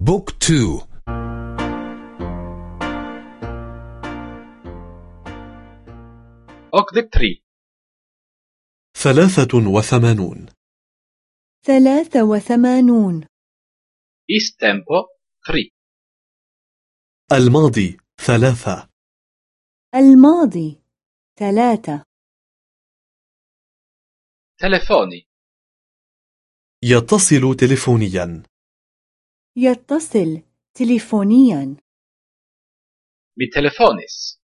Book two. Okdek tri. ثلاثة وثمانون. ثلاثة وثمانون. Is-tempo tri. الماضي ثلاثة. الماضي ثلاثة. Telefoni يتصل تلفونيا يتصل تليفونيا. بتلفونس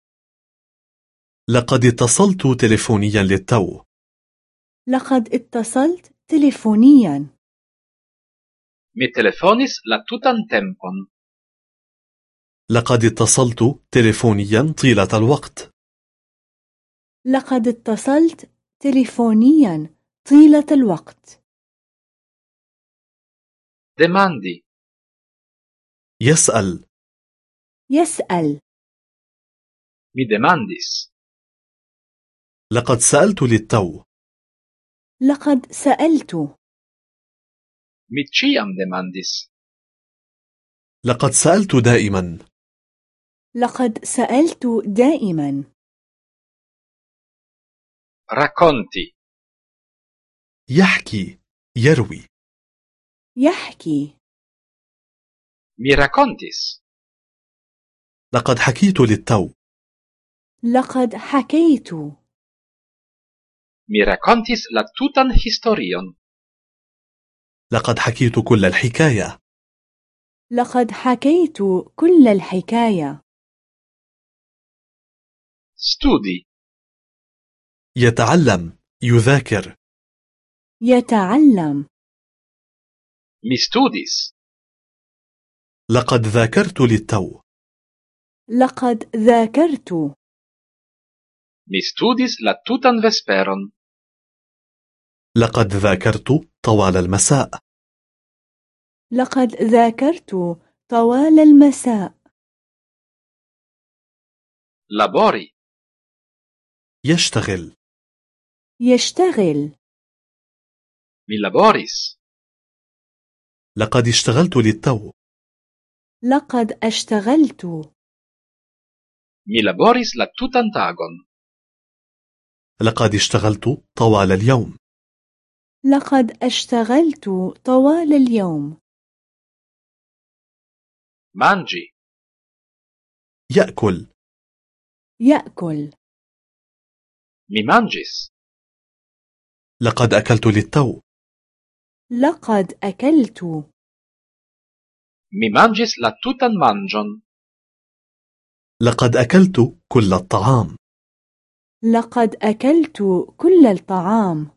لقد اتصلت تلفونيا للتو. لقد اتصلت تليفونيا. telefonis la tutan tempon. لقد اتصلت تلفونيا طيلة الوقت. لقد اتصلت تليفونيا طيلة الوقت. Demandi. يسأل. يسأل. Mi demandis. لقد سألت للتو. لقد سألت. Mi ciam demandis. لقد سألت دائما. لقد سألت دائما. Racconti. يحكي يروي. يحكي. Mi raccontis. لقد حكيت للتو لقد حكيت Mi raccontis la tutan historion. لقد حكيت كل الحكاية لقد حكيت كل الحكاية Studi. يتعلم يذاكر يتعلم Mi studis. لقد ذاكرت للتو. لقد ذاكرت. Mi studis la tutan vesperon. لقد ذاكرت طوال المساء. لقد ذاكرت طوال المساء. Labori. يشتغل. يشتغل. Mi laboris. لقد اشتغلت للتو. لقد أشتغلت. Mi laboris la tutan tagon. لقد اشتغلت طوال اليوم. لقد أشتغلت طوال اليوم. Mangi. يأكل. يأكل. Mi mangis. لقد أكلت للتو. لقد أكلت. Mi mangis la tutan mangion. لقد أكلت كل الطعام لقد أكلت كل الطعام